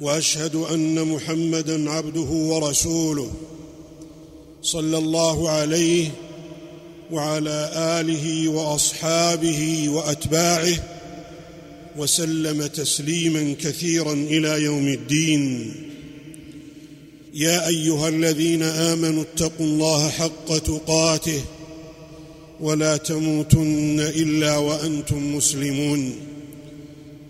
وأشهد أن محمدا عبده ورسوله صلى الله عليه وعلى آله وأصحابه وأتباعه وسلم تسليما كثيرا إلى يوم الدين. يا أيها الذين آمنوا اتقوا الله حق تقاته ولا تموتن إلا وأنتم مسلمون.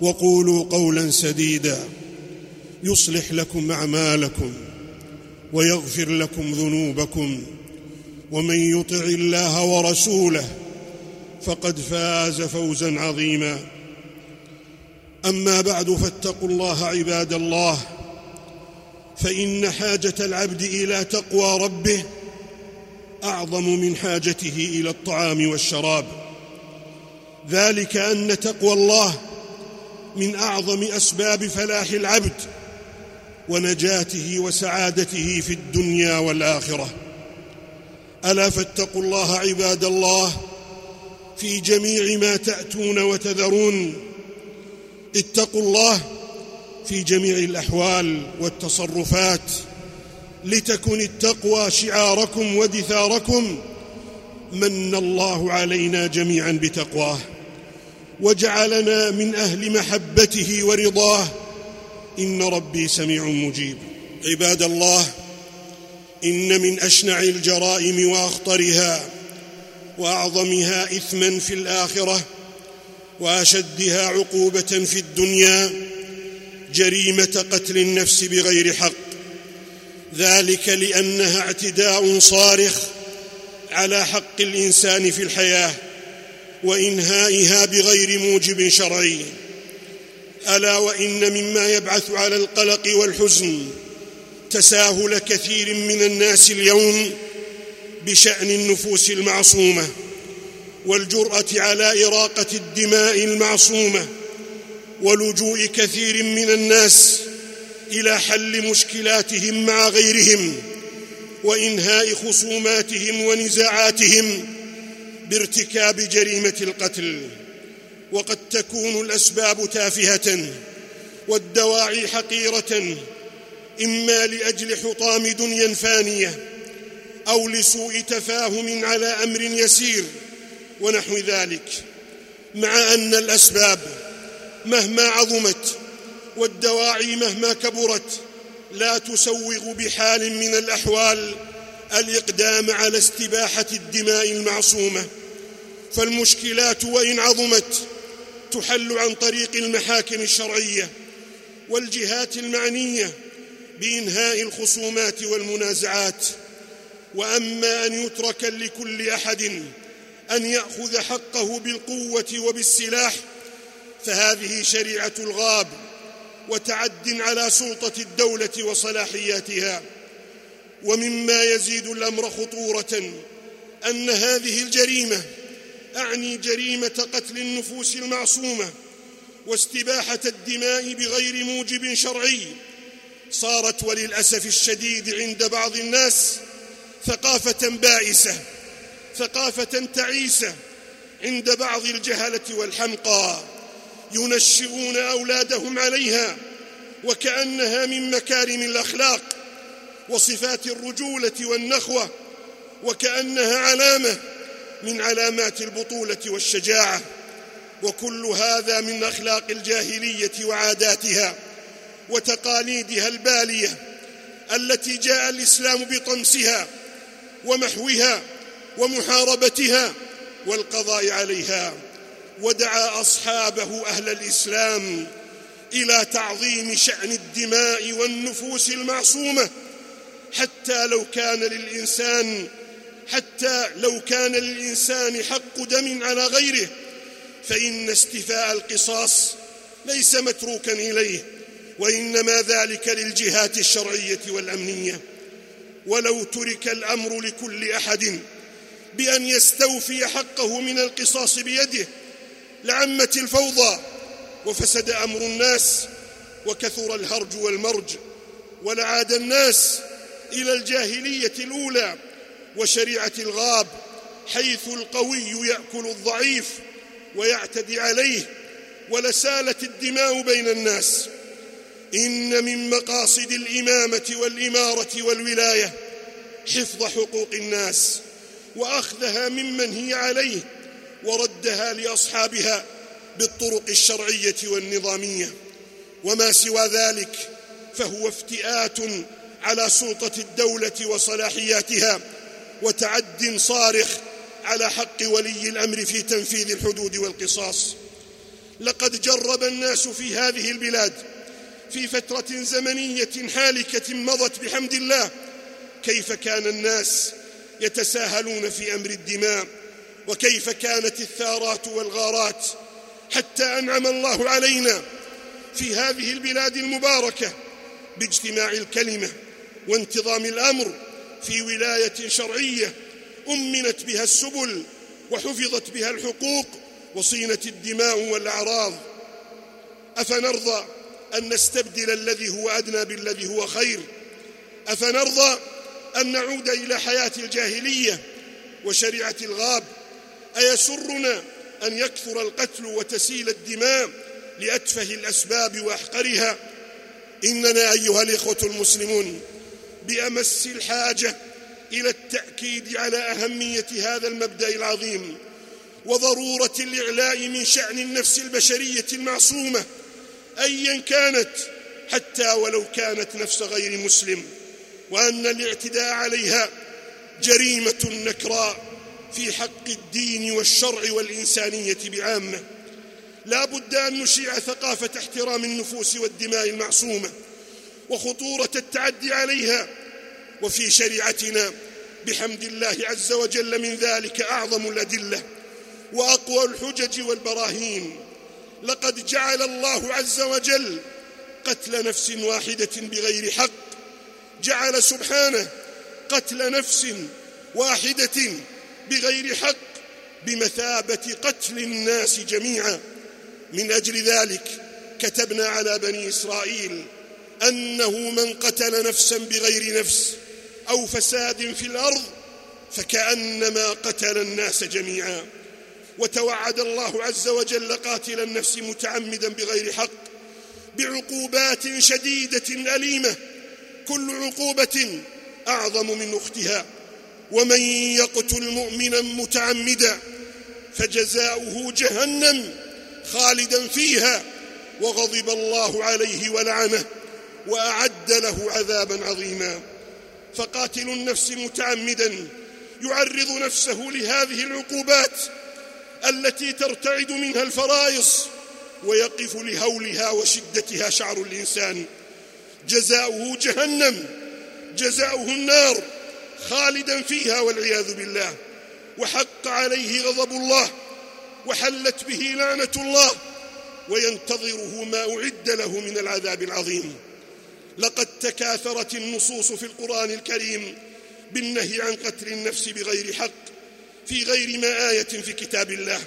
وقولوا قولا سديدا. يصلح لكم أعمالكم ويغفر لكم ذنوبكم. ومن يطع الله ورسوله فقد فاز فوزا عظيما. أما بعد فاتقوا الله عباد الله. فإن حاجة العبد إلى تقوى ربه أعظم من حاجته إلى الطعام والشراب. ذلك أن تقوى الله من أعظم أسباب فلاح العبد ونجاته وسعادته في الدنيا والآخرة. ألا فاتقوا الله عباد الله في جميع ما تأتون وتذرون. اتقوا الله في جميع الأحوال والتصرفات لتكن التقوى شعاركم ودثاركم. من الله علينا جميعا بتقواه. وجعلنا من أهل محبته ورضاه. إن ربي سميع مجيب. عباد الله إن من أشنع الجرائم وأخطرها وأعظمها اثما في الآخرة وأشدها عقوبة في الدنيا جريمة قتل النفس بغير حق. ذلك لأنها اعتداء صارخ على حق الإنسان في الحياة. وإنهائها بغير موجب شرعي. ألا وإن مما يبعث على القلق والحزن تساهل كثير من الناس اليوم بشأن النفوس المعصومة والجرأة على إراقة الدماء المعصومة ولجوء كثير من الناس إلى حل مشكلاتهم مع غيرهم وإنهاء خصوماتهم ونزاعاتهم بارتكاب جريمة القتل وقد تكون الأسباب تافهة والدواعي حقيرة إما لأجل حطام دنيا فانية أو لسوء تفاهم على أمر يسير ونحو ذلك. مع أن الأسباب مهما عظمت والدواعي مهما كبرت لا تسوغ بحال من الأحوال الإقدام على استباحة الدماء المعصومة. فالمشكلات وإن عظمت تحل عن طريق المحاكم الشرعية والجهات المعنية بإنهاء الخصومات والمنازعات. وأما أن يترك لكل أحد أن يأخذ حقه بالقوة وبالسلاح فهذه شريعة الغاب وتعد على سلطة الدولة وصلاحياتها. ومما يزيد الأمر خطورة أن هذه الجريمة أعني جريمة قتل النفوس المعصومة واستباحة الدماء بغير موجب شرعي. صارت وللأسف الشديد عند بعض الناس ثقافة بائسة ثقافة تعيسة عند بعض الجهلة والحمقى ينشئون أولادهم عليها وكأنها من مكارم الأخلاق وصفات الرجولة والنخوة وكأنها علامة من علامات البطولة والشجاعة وكل هذا من أخلاق الجاهلية وعاداتها وتقاليدها البالية التي جاء الإسلام بطمسها ومحوها ومحاربتها والقضاء عليها ودعا أصحابه أهل الإسلام إلى تعظيم شأن الدماء والنفوس المعصومة حتى لو كان للإنسان حتى لو كان للانسان حق دم على غيره فإن استيفاء القصاص ليس متروكا إليه وإنما ذلك للجهات الشرعية والأمنية. ولو ترك الأمر لكل أحد بأن يستوفي حقه من القصاص بيده لعمت الفوضى وفسد أمر الناس وكثر الهرج والمرج ولعاد الناس إلى الجاهلية الأولى وشريعة الغاب حيث القوي يأكل الضعيف ويعتدي عليه ولسالت الدماء بين الناس. إن من مقاصد الإمامة والإمارة والولاية حفظ حقوق الناس وأخذها ممن هي عليه وردها لأصحابها بالطرق الشرعية والنظامية. وما سوى ذلك فهو افتئات على سلطة الدولة وصلاحياتها وتعد صارخ على حق ولي الأمر في تنفيذ الحدود والقصاص. لقد جرب الناس في هذه البلاد في فترة زمنية حالكة مضت بحمد الله كيف كان الناس يتساهلون في أمر الدماء وكيف كانت الثارات والغارات حتى أنعم الله علينا في هذه البلاد المباركة باجتماع الكلمة وانتظام الأمر في ولاية شرعية أمنت بها السبل وحفظت بها الحقوق وصينت الدماء والأعراض. أفنرضى أن نستبدل الذي هو أدنى بالذي هو خير؟ أفنرضى أن نعود إلى حياة الجاهلية وشريعة الغاب؟ أيسرنا أن يكثر القتل وتسيل الدماء لأتفه الأسباب وأحقرها؟ إننا أيها الإخوة المسلمون بامس الحاجة إلى التأكيد على أهمية هذا المبدأ العظيم وضرورة الإعلاء من شأن النفس البشرية المعصومة ايا كانت حتى ولو كانت نفس غير مسلم وأن الاعتداء عليها جريمة نكراء في حق الدين والشرع والإنسانية بعامة. لا بد أن نشيع ثقافة احترام النفوس والدماء المعصومة وخطورة التعدي عليها وفي شريعتنا بحمد الله عز وجل من ذلك أعظم الأدلة وأقوى الحجج والبراهين. لقد جعل الله عز وجل قتل نفس واحدة بغير حق. جعل سبحانه قتل نفس واحدة بغير حق بمثابة قتل الناس جميعا. من أجل ذلك كتبنا على بني إسرائيل أنه من قتل نفسا بغير نفس أو فساد في الأرض فكأنما قتل الناس جميعا. وتوعد الله عز وجل قاتل النفس متعمدا بغير حق بعقوبات شديدة أليمة كل عقوبة أعظم من أختها. ومن يقتل مؤمنا متعمدا فجزاؤه جهنم خالدا فيها وغضب الله عليه ولعنه وأعد له عذابا عظيما. فقاتل النفس متعمدا يعرض نفسه لهذه العقوبات التي ترتعد منها الفرائص ويقف لهولها وشدتها شعر الإنسان. جزاؤه جهنم جزاؤه النار خالدا فيها والعياذ بالله. وحق عليه غضب الله وحلت به لعنة الله وينتظره ما أعد له من العذاب العظيم. لقد تكاثرت النصوص في القرآن الكريم بالنهي عن قتل النفس بغير حق في غير ما آية في كتاب الله.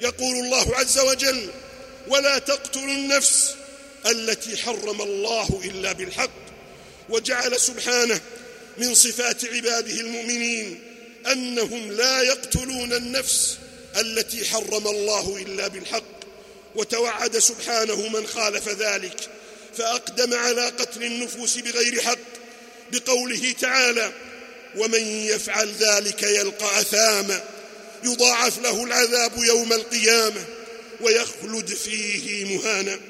يقول الله عز وجل ولا تقتلوا النفس التي حرم الله إلا بالحق وجعل سبحانه من صفات عباده المؤمنين أنهم لا يقتلون النفس التي حرم الله إلا بالحق. وتوعد سبحانه من خالف ذلك فأقدم على قتل النفوس بغير حق بقوله تعالى ومن يفعل ذلك يلقى أثاما يضاعف له العذاب يوم القيامة ويخلد فيه مهانا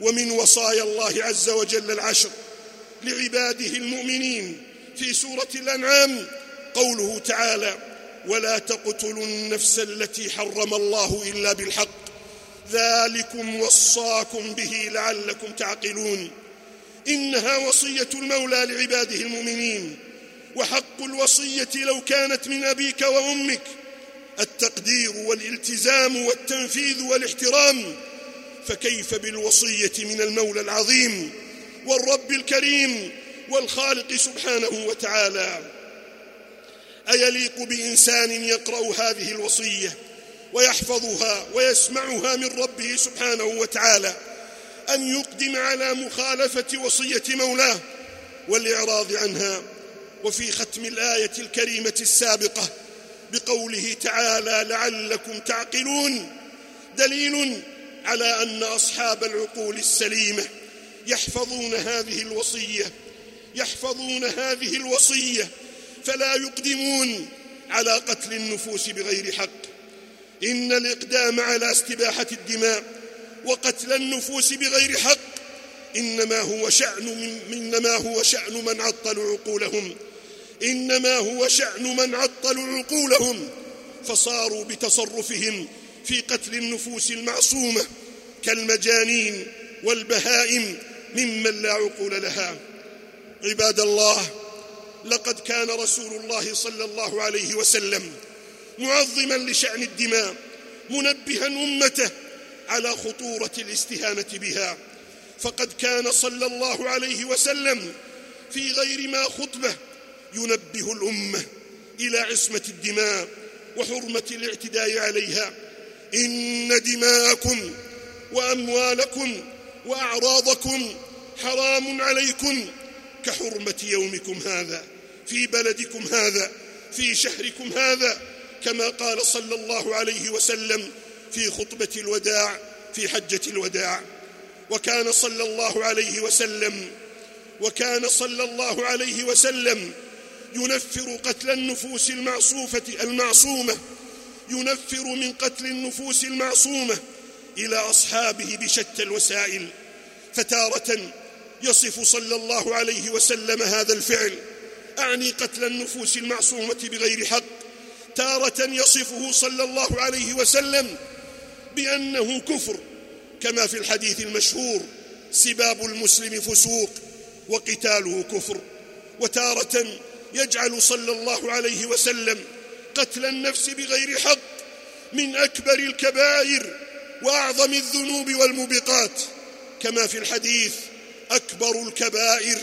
ومن وصايا الله عز وجل العشر لعباده المؤمنين في سورة الأنعام قوله تعالى ولا تقتلوا النفس التي حرم الله إلا بالحق ذلكم وصاكم به لعلكم تعقلون. إنها وصية المولى لعباده المؤمنين. وحق الوصية لو كانت من أبيك وأمك. التقدير والالتزام والتنفيذ والاحترام. فكيف بالوصية من المولى العظيم والرب الكريم والخالق سبحانه وتعالى؟ أيليق بإنسان يقرأ هذه الوصية؟ ويحفظها ويسمعها من ربه سبحانه وتعالى أن يقدم على مخالفة وصية مولاه والإعراض عنها. وفي ختم الآية الكريمة السابقة بقوله تعالى لعلكم تعقلون دليل على أن أصحاب العقول السليمة يحفظون هذه الوصية يحفظون هذه الوصية فلا يقدمون على قتل النفوس بغير حق. إن الإقدام على استباحة الدماء وقتل النفوس بغير حق إنما هو شأن من إنما هو شأن من عطلوا عقولهم. إنما هو شأن من عطلوا عقولهم. فصاروا بتصرفهم في قتل النفوس المعصومة كالمجانين والبهائم ممن لا عقول لها. عباد الله لقد كان رسول الله صلى الله عليه وسلم معظما لشأن الدماء منبها أمته على خطورة الاستهانة بها. فقد كان صلى الله عليه وسلم في غير ما خطبة ينبه الأمة إلى عصمة الدماء وحرمة الاعتداء عليها. إن دماءكم وأموالكم وأعراضكم حرام عليكم كحرمة يومكم هذا في بلدكم هذا في شهركم هذا كما قال صلى الله عليه وسلم في خطبة الوداع في حجة الوداع. وكان صلى الله عليه وسلم وكان صلى الله عليه وسلم ينفر قتل النفوس المعصوفة المعصومة ينفر من قتل النفوس المعصومة إلى أصحابه بشتى الوسائل. فتارة يصف صلى الله عليه وسلم هذا الفعل. أعني قتل النفوس المعصومة بغير حق. تارة يصفه صلى الله عليه وسلم بأنه كفر كما في الحديث المشهور سباب المسلم فسوق وقتاله كفر. وتارة يجعل صلى الله عليه وسلم قتل النفس بغير حق من أكبر الكبائر وأعظم الذنوب والموبقات. كما في الحديث أكبر الكبائر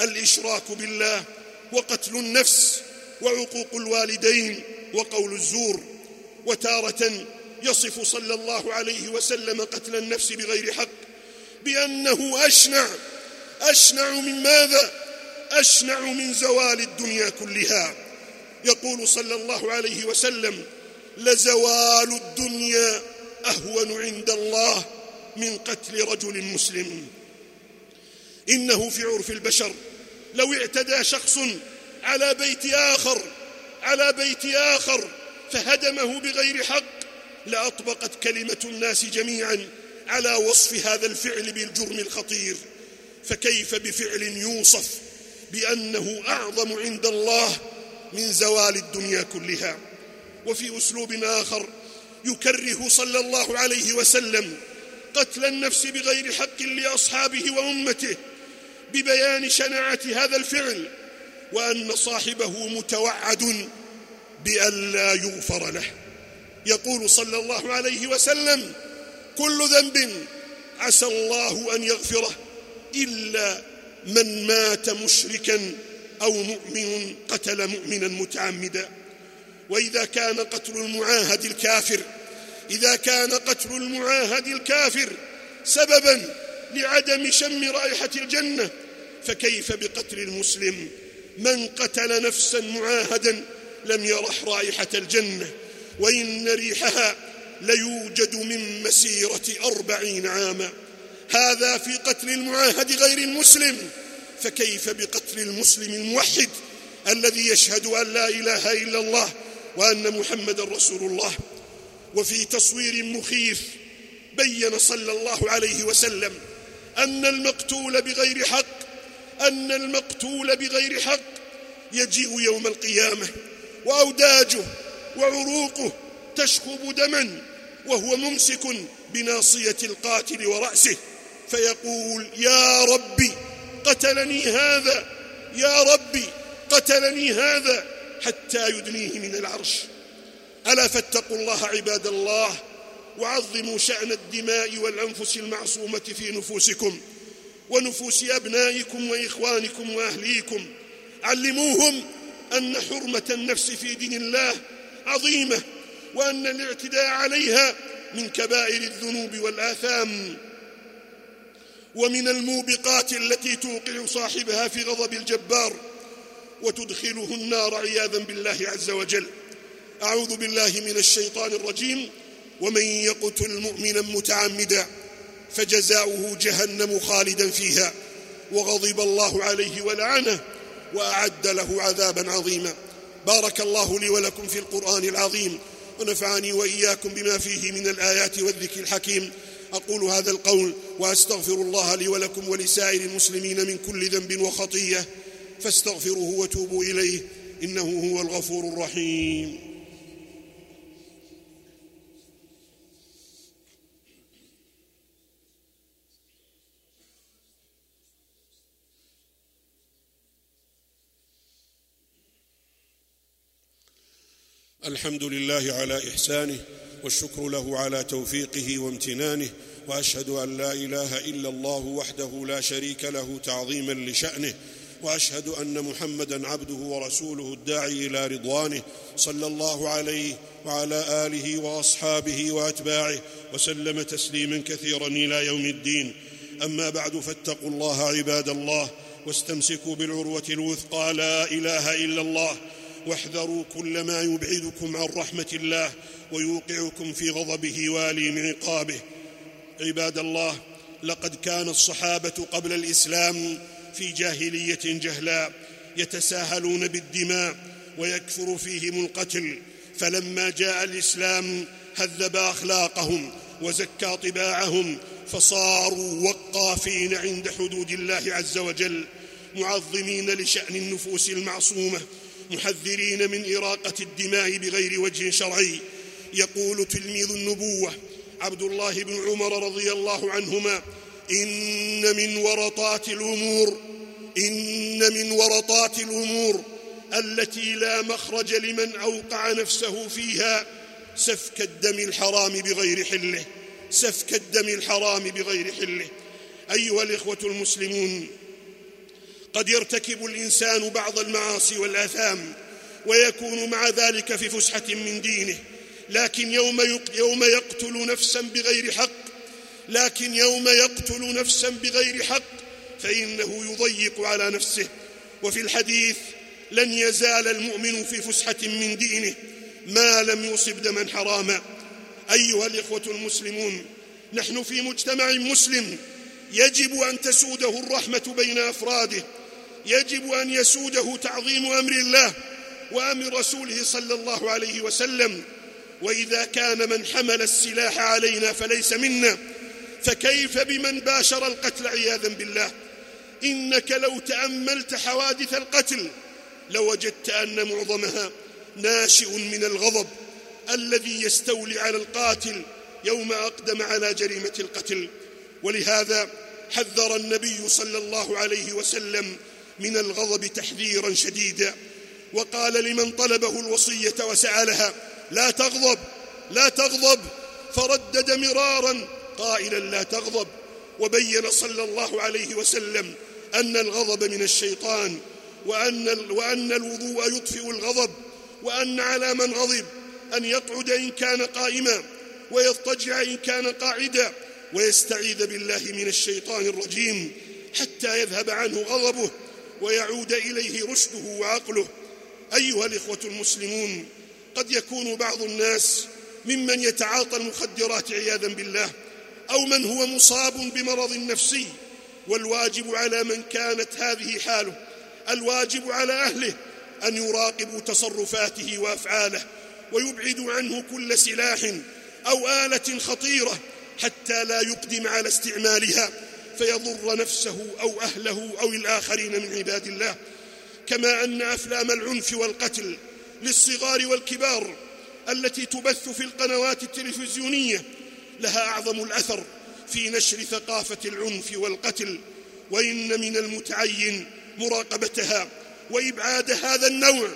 الإشراك بالله وقتل النفس وعقوق الوالدين. وقول الزور وتارة يصف صلى الله عليه وسلم قتل النفس بغير حق بأنه أشنع أشنع من ماذا؟ أشنع من زوال الدنيا كلها يقول صلى الله عليه وسلم لزوال الدنيا أهون عند الله من قتل رجل مسلم إنه في عرف البشر لو اعتدى شخص على بيت آخر على بيت آخر فهدمه بغير حق لأطبقت كلمة الناس جميعا على وصف هذا الفعل بالجرم الخطير. فكيف بفعل يوصف بأنه أعظم عند الله من زوال الدنيا كلها؟ وفي أسلوب آخر يكره صلى الله عليه وسلم قتل النفس بغير حق لأصحابه وأمته ببيان شناعة هذا الفعل وأن صاحبه متوعد بأن لا يغفر له. يقول صلى الله عليه وسلم كل ذنب عسى الله أن يغفره إلا من مات مشركا أو مؤمن قتل مؤمنا متعمدا. وإذا كان قتل المعاهد الكافر إذا كان قتل المعاهد الكافر سببا لعدم شم رائحة الجنة فكيف بقتل المسلم؟ من قتل نفسا معاهدا لم يرح رائحة الجنة وإن ريحها ليوجد من مسيرة أربعين عاما. هذا في قتل المعاهد غير المسلم. فكيف بقتل المسلم الموحد الذي يشهد أن لا إله إلا الله وأن محمد رسول الله؟ وفي تصوير مخيف بين صلى الله عليه وسلم أن المقتول بغير حق أن المقتول بغير حق يجيء يوم القيامة وأوداجه وعروقه تشخب دما وهو ممسك بناصية القاتل ورأسه فيقول يا ربي قتلني هذا يا ربي قتلني هذا حتى يدنيه من العرش. ألا فاتقوا الله عباد الله وعظموا شأن الدماء والأنفس المعصومة في نفوسكم ونفوس أبنائكم وإخوانكم وأهليكم. علموهم أن حرمة النفس في دين الله عظيمة وأن الاعتداء عليها من كبائر الذنوب والآثام. ومن الموبقات التي توقع صاحبها في غضب الجبار وتدخله النار عياذا بالله عز وجل. أعوذ بالله من الشيطان الرجيم ومن يقتل مؤمنا متعمدا فجزاؤه جهنم خالدا فيها وغضب الله عليه ولعنه وأعد له عذابا عظيما. بارك الله لي ولكم في القرآن العظيم ونفعني وإياكم بما فيه من الآيات والذكر الحكيم. أقول هذا القول وأستغفر الله لي ولكم ولسائر المسلمين من كل ذنب وخطية فاستغفروه وتوبوا إليه إنه هو الغفور الرحيم. الحمد لله على إحسانه والشكر له على توفيقه وامتنانه وأشهد أن لا إله إلا الله وحده لا شريك له تعظيما لشأنه وأشهد أن محمدا عبده ورسوله الداعي إلى رضوانه صلى الله عليه وعلى آله وأصحابه وأتباعه وسلم تسليما كثيرا إلى يوم الدين. أما بعد فاتقوا الله عباد الله واستمسكوا بالعروة الوثقى لا إله إلا الله واحذروا كل ما يبعدكم عن رحمة الله ويوقعكم في غضبه واليم عقابه. عباد الله لقد كان الصحابة قبل الإسلام في جاهلية جهلاء يتساهلون بالدماء ويكثر فيهم القتل. فلما جاء الإسلام هذب أخلاقهم وزكى طباعهم فصاروا وقافين عند حدود الله عز وجل معظمين لشأن النفوس المعصومة. محذرين من إراقة الدماء بغير وجه شرعي. يقول تلميذ النبوة عبد الله بن عمر رضي الله عنهما إن من ورطات الأمور إن من ورطات الأمور التي لا مخرج لمن أوقع نفسه فيها سفك الدم الحرام بغير حله. سفك الدم الحرام بغير حله. أيها الإخوة المسلمون قد يرتكب الإنسان بعض المعاصي والآثام ويكون مع ذلك في فسحة من دينه لكن يوم يوم يقتل نفسا بغير حق لكن يوم يقتل نفسا بغير حق فإنه يضيق على نفسه. وفي الحديث لن يزال المؤمن في فسحة من دينه ما لم يصب دما حراما. أيها الإخوة المسلمون نحن في مجتمع مسلم يجب أن تسوده الرحمة بين أفراده يجب أن يسوده تعظيم أمر الله وأمر رسوله صلى الله عليه وسلم. وإذا كان من حمل السلاح علينا فليس منا فكيف بمن باشر القتل عياذا بالله؟ إنك لو تأملت حوادث القتل لوجدت أن معظمها ناشئ من الغضب الذي يستولي على القاتل يوم أقدم على جريمة القتل. ولهذا حذر النبي صلى الله عليه وسلم من الغضب تحذيرا شديدا. وقال لمن طلبه الوصية وسالها لا تغضب لا تغضب. فردد مرارا قائلا لا تغضب. وبين صلى الله عليه وسلم أن الغضب من الشيطان وأن, وأن الوضوء يطفئ الغضب وأن على من غضب أن يقعد إن كان قائما ويضطجع إن كان قاعدا ويستعيذ بالله من الشيطان الرجيم حتى يذهب عنه غضبه. ويعود إليه رشده وعقله. أيها الإخوة المسلمون قد يكون بعض الناس ممن يتعاطى المخدرات عياذا بالله أو من هو مصاب بمرض نفسي والواجب على من كانت هذه حاله الواجب على أهله أن يراقبوا تصرفاته وأفعاله ويبعدوا عنه كل سلاح أو آلة خطيرة حتى لا يقدم على استعمالها. فيضر نفسه أو أهله أو الآخرين من عباد الله. كما أن أفلام العنف والقتل للصغار والكبار التي تبث في القنوات التلفزيونية لها أعظم الأثر في نشر ثقافة العنف والقتل وإن من المتعين مراقبتها وإبعاد هذا النوع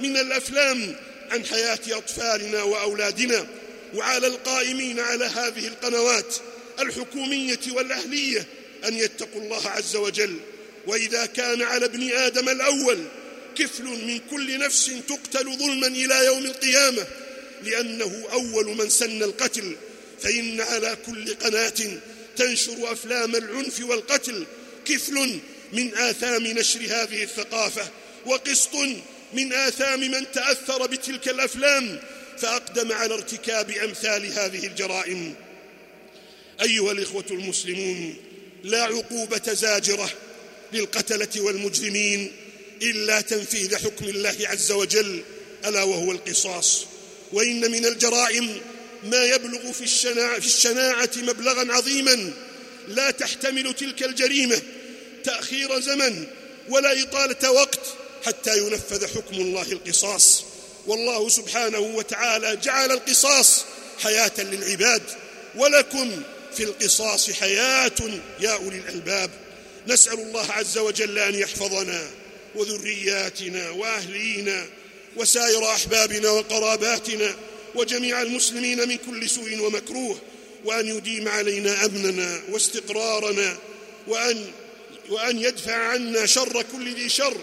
من الأفلام عن حياة أطفالنا وأولادنا. وعلى القائمين على هذه القنوات الحكومية والأهلية أن يتقوا الله عز وجل. وإذا كان على ابن آدم الأول كفل من كل نفس تقتل ظلما إلى يوم القيامة لأنه أول من سن القتل. فإن على كل قناة تنشر أفلام العنف والقتل كفل من آثام نشر هذه الثقافة وقسط من آثام من تأثر بتلك الأفلام. فأقدم على ارتكاب أمثال هذه الجرائم. أيها الإخوة المسلمون لا عقوبة زاجرة للقتلة والمجرمين إلا تنفيذ حكم الله عز وجل ألا وهو القصاص. وإن من الجرائم ما يبلغ في الشناعة, في الشناعة مبلغا عظيما لا تحتمل تلك الجريمة تأخير زمن ولا إطالة وقت حتى ينفذ حكم الله القصاص. والله سبحانه وتعالى جعل القصاص حياة للعباد ولكم في القصاص حياة يا أولي الألباب. نسأل الله عز وجل أن يحفظنا وذرياتنا وأهلينا وسائر أحبابنا وقراباتنا وجميع المسلمين من كل سوء ومكروه وأن يديم علينا أمننا واستقرارنا وأن, وأن يدفع عنا شر كل ذي شر.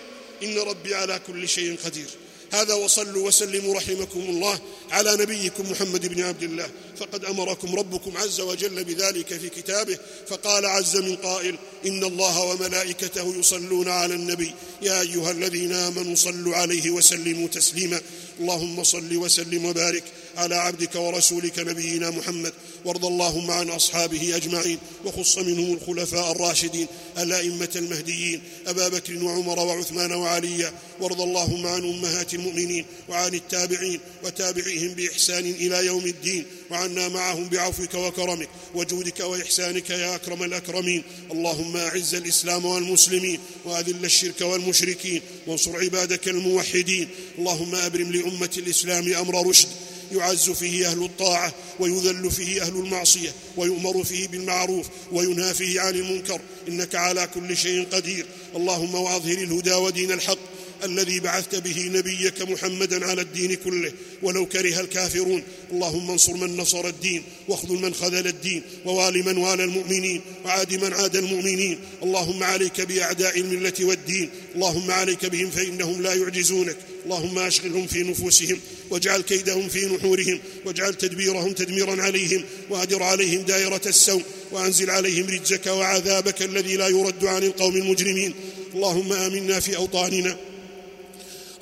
إن ربي على كل شيء قدير. هذا وصلوا وسلموا رحمكم الله على نبيكم محمد بن عبد الله. فقد أمركم ربكم عز وجل بذلك في كتابه فقال عز من قائل إن الله وملائكته يصلون على النبي. يا أيها الذين آمنوا صلوا عليه وسلموا تسليما. اللهم صل وسلم وبارك على عبدك ورسولك نبينا محمد. وارض اللهم عن أصحابه أجمعين وخص منهم الخلفاء الراشدين الأئمة المهديين أبا بكر وعمر وعثمان وعليا وارض اللهم عن أمهات المؤمنين وعن التابعين وتابعيهم بإحسان إلى يوم الدين. وعنا معهم بعفوك وكرمك وجودك وإحسانك يا أكرم الأكرمين. اللهم أعز الإسلام والمسلمين وأذل الشرك والمشركين وانصر عبادك الموحدين. اللهم أبرم لأمة الإسلام أمر رشد يعز فيه أهل الطاعة ويذل فيه أهل المعصية ويؤمر فيه بالمعروف وينهى فيه عن المنكر. إنك على كل شيء قدير. اللهم وأظهر الهدى ودين الحق الذي بعثت به نبيك محمدا على الدين كله ولو كره الكافرون. اللهم انصر من نصر الدين واخذل من خذل الدين ووال من والى المؤمنين وعاد من عاد المؤمنين. اللهم عليك بأعداء الملة والدين. اللهم عليك بهم فإنهم لا يعجزونك. اللهم أشغلهم في نفوسهم واجعل كيدهم في نحورهم واجعل تدبيرهم تدميرا عليهم وأدر عليهم دائرة السوء وأنزل عليهم رجك وعذابك الذي لا يرد عن القوم المجرمين. اللهم آمنا في أوطاننا.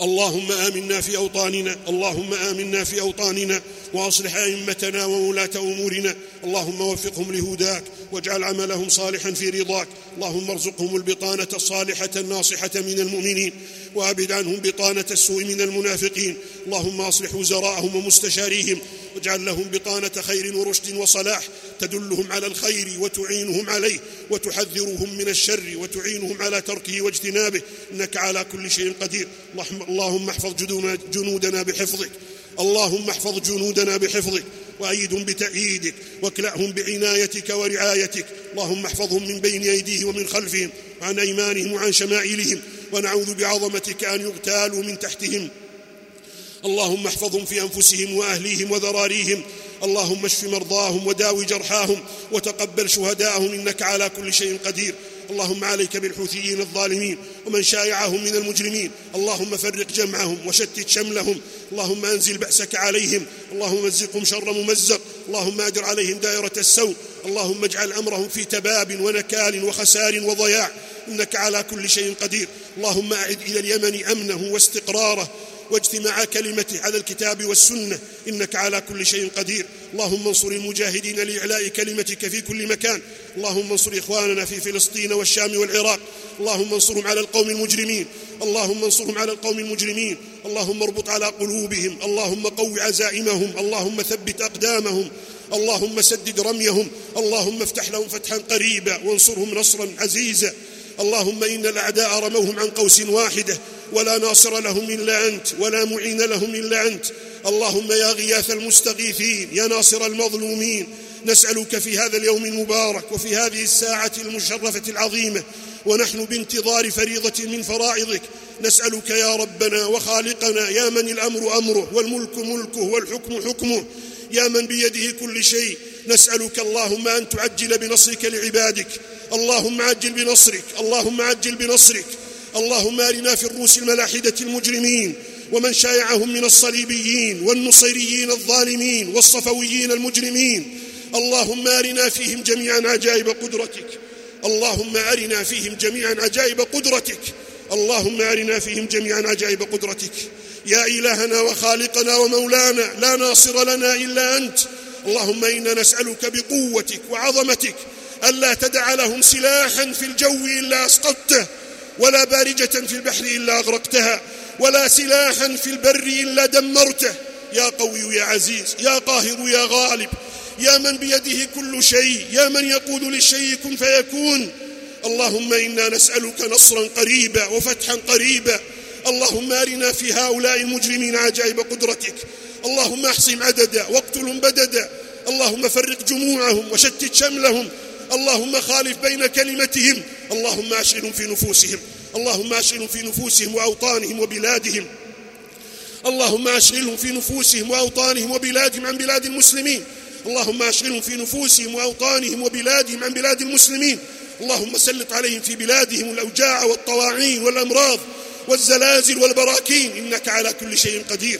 اللهم آمنا في أوطاننا اللهم آمنا في أوطاننا وأصلح أئمتنا وولاة أمورنا. اللهم وفقهم لهداك واجعل عملهم صالحا في رضاك. اللهم ارزقهم البطانة الصالحة الناصحة من المؤمنين وأبد عنهم بطانة السوء من المنافقين. اللهم أصلح وزراءهم ومستشاريهم واجعل لهم بطانة خير ورشد وصلاح. تدلهم على الخير وتعينهم عليه وتحذرهم من الشر وتعينهم على تركه واجتنابه. إنك على كل شيء قدير. اللهم احفظ جنودنا بحفظك. اللهم احفظ جنودنا بحفظك. وأيدهم بتأييدك. واكلأهم بعنايتك ورعايتك. اللهم احفظهم من بين أيديهم ومن خلفهم. وعن أيمانهم وعن شمائلهم. ونعوذ بعظمتك أن يغتالوا من تحتهم. اللهم احفظهم في أنفسهم وأهليهم وذراريهم. اللهم اشف مرضاهم وداوي جرحاهم وتقبل شهداءهم إنك على كل شيء قدير. اللهم عليك بالحوثيين الظالمين ومن شايعهم من المجرمين. اللهم فرق جمعهم وشتت شملهم. اللهم أنزل بأسك عليهم. اللهم مزقهم شر ممزق. اللهم أجر عليهم دائرة السوء. اللهم اجعل أمرهم في تباب ونكال وخسار وضياع. إنك على كل شيء قدير. اللهم أعد إلى اليمن أمنه واستقراره. واجتماع كلمته على الكتاب والسنة. إنك على كل شيء قدير. اللهم انصر المجاهدين لإعلاء كلمتك في كل مكان. اللهم انصر إخواننا في فلسطين والشام والعراق. اللهم انصرهم على القوم المجرمين. اللهم انصرهم على القوم المجرمين. اللهم اربط على قلوبهم. اللهم قو عزائمهم. اللهم ثبت أقدامهم. اللهم سدد رميهم. اللهم افتح لهم فتحا قريبا. وانصرهم نصرا عزيزا. اللهم إن الأعداء رموهم عن قوس واحدة ولا ناصر لهم إلا أنت ولا معين لهم إلا أنت. اللهم يا غياث المستغيثين يا ناصر المظلومين. نسألك في هذا اليوم المبارك وفي هذه الساعة المشرفة العظيمة ونحن بانتظار فريضة من فرائضك. نسألك يا ربنا وخالقنا يا من الأمر أمره والملك ملكه والحكم حكمه. يا من بيده كل شيء. نسألك اللهم أن تعجل بنصرك لعبادك. اللهم عجل بنصرك اللهم عجل بنصرك اللهم أرنا في الروس الملاحدة المجرمين ومن شايعهم من الصليبيين والنصيريين الظالمين والصفويين المجرمين. اللهم أرنا فيهم جميعا عجائب قدرتك. اللهم أرنا فيهم جميعا عجائب قدرتك. اللهم أرنا فيهم جميعا عجائب قدرتك. يا إلهنا وخالقنا ومولانا لا ناصر لنا إلا أنت. اللهم إنا نسألك بقوتك وعظمتك ألا تدع لهم سلاحا في الجو إلا أسقطته ولا بارجة في البحر إلا أغرقتها ولا سلاحا في البر إلا دمرته. يا قوي يا عزيز يا قاهر يا غالب يا من بيده كل شيء يا من يقول للشيء كن فيكون. اللهم إنا نسألك نصرا قريبا وفتحا قريبا. اللهم أرنا في هؤلاء المجرمين عجائب قدرتك. اللهم أحصهم عددا واقتلهم بددا. اللهم فرق جموعهم وشتت شملهم. اللهم خالف بين كلمتهم. اللهم أشغلهم في نفوسهم. اللهم أشغلهم في نفوسهم وأوطانهم وبلادهم. اللهم أشغلهم في نفوسهم وأوطانهم وبلادهم عن بلاد المسلمين. اللهم أشغلهم في نفوسهم وأوطانهم وبلادهم عن بلاد المسلمين. اللهم سلط عليهم في بلادهم الأوجاع والطواعين والأمراض والزلازل والبراكين. إنك على كل شيء قدير.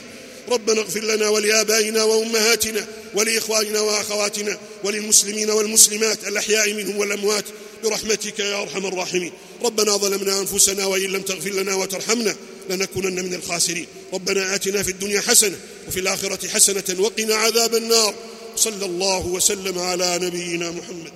ربنا اغفر لنا ولآبائنا وأمهاتنا ولإخواننا وأخواتنا وللمسلمين والمسلمات الأحياء منهم والأموات برحمتك يا أرحم الراحمين. ربنا ظلمنا أنفسنا وإن لم تغفر لنا وترحمنا لنكونن من الخاسرين. ربنا آتنا في الدنيا حسنة وفي الآخرة حسنة وقنا عذاب النار. صلى الله وسلم على نبينا محمد.